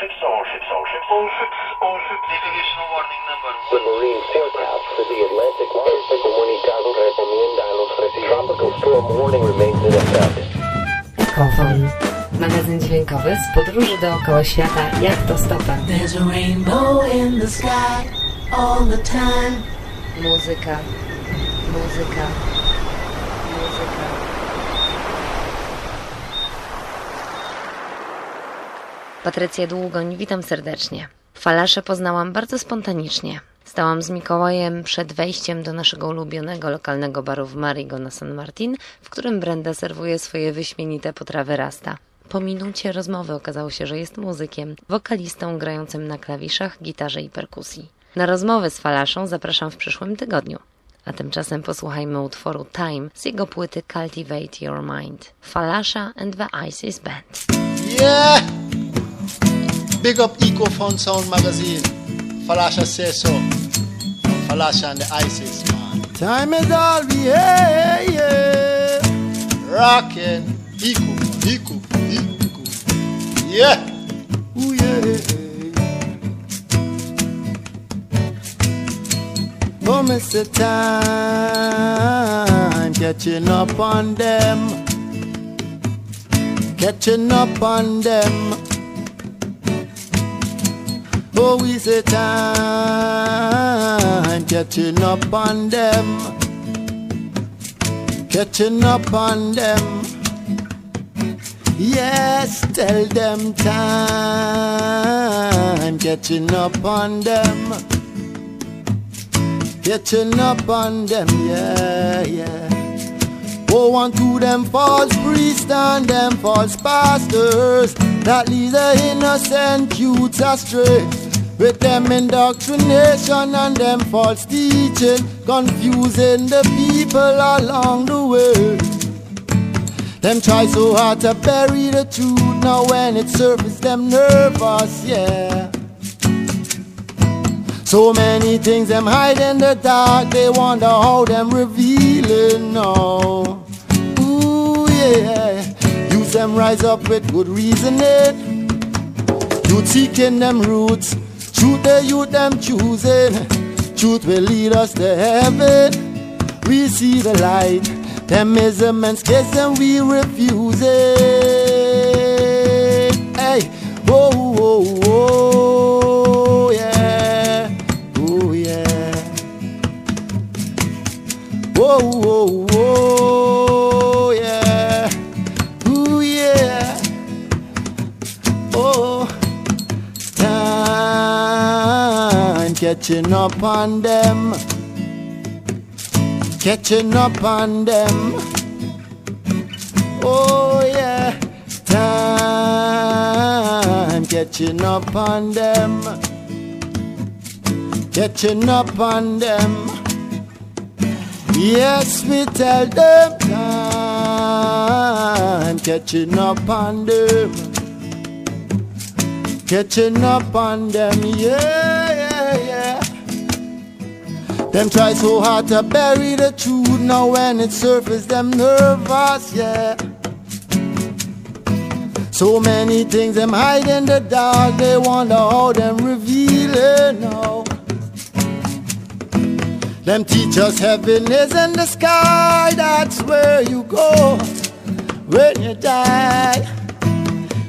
ships, all ships, all ships. All ships, all ships. Navigational warning number one. Submarine forecast for the Atlantic. Este comunicado recomienda a los residentes. Tropical storm warning remains in effect. Ekofon. Magazyn dźwiękowy z podróży dookoła świata jak to stopem. There's a rainbow in the sky all the time. Muzyka. Muzyka. Muzyka. Patrycja Długoń, witam serdecznie. Falasze poznałam bardzo spontanicznie. Stałam z Mikołajem przed wejściem do naszego ulubionego lokalnego baru w Marigo na San Martin, w którym Brenda serwuje swoje wyśmienite potrawy rasta. Po minucie rozmowy okazało się, że jest muzykiem, wokalistą grającym na klawiszach, gitarze i perkusji. Na rozmowę z Falaszą zapraszam w przyszłym tygodniu. A tymczasem posłuchajmy utworu Time z jego płyty Cultivate Your Mind. Falasha and the Isis Band. Yeah! Big up EcoFund Sound Magazine. Falasha says so. Falasha and the ISIS, man. Time is all we yeah, yeah. Rockin'. Eco, Eco, Eco. Yeah! Ooh, yeah. Oh, Mr. Time, catching up on them, catching up on them. Oh, we say time, catching up on them, catching up on them. Yes, tell them time, catching up on them, catching up on them, yeah, yeah. Oh, on to them false priests and them false pastors that lead the innocent youths astray. With them indoctrination and them false teaching, confusing the people along the way. Them try so hard to bury the truth, now when it surfaces, them nervous, yeah. So many things them hide in the dark, they wonder how them revealing now. Ooh yeah, use them rise up with good reasoning. Youth seeking them roots, truth the youth them choosing. Truth will lead us to heaven. We see the light, them measurements kiss and we refuse it. Hey, whoa, whoa, whoa, yeah, oh yeah. Whoa, whoa, whoa, catching up on them, catching up on them. Oh yeah, time catching up on them, catching up on them. Yes, we tell them time catching up on them, catching up on them. Yeah. Them try so hard to bury the truth. Now when it surfaces, them nervous. Yeah. So many things them hide in the dark. They wonder how them reveal it now. Them teach us heaven is in the sky, that's where you go when you die.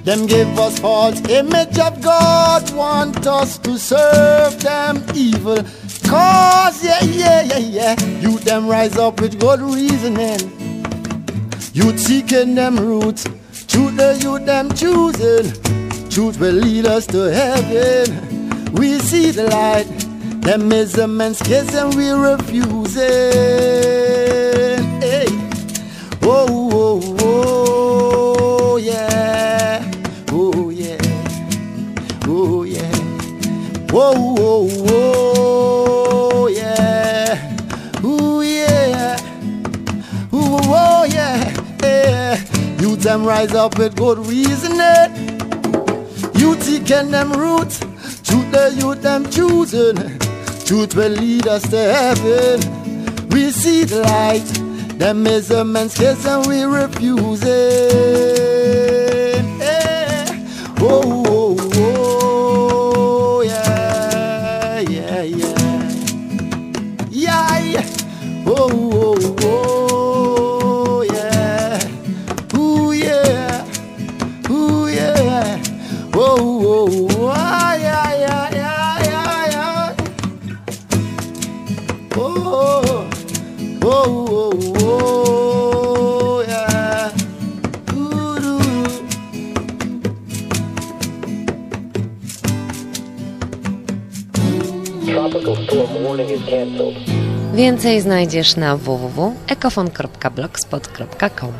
Them give us false image of God, want us to serve them evil. Cause, yeah, yeah, yeah, yeah, you them rise up with good reasoning. You seeking them roots, truth the you them choosing. Truth will lead us to heaven. We see the light. Them kiss and we refuse it. Hey. Whoa, whoa, Whoa, whoa, whoa, yeah. Ooh, yeah. Ooh, whoa, yeah. Yeah. You them rise up with good reasoning. You taking them roots. Truth the youth them choosing. Truth will lead us to heaven. We see the light. Them measurements and we refuse it. Hey. Oh, oh, Oh, oh, oh, oh, yeah. Doo-doo. Tropical storm warning is canceled. Więcej znajdziesz na www.ekofon.blogspot.com.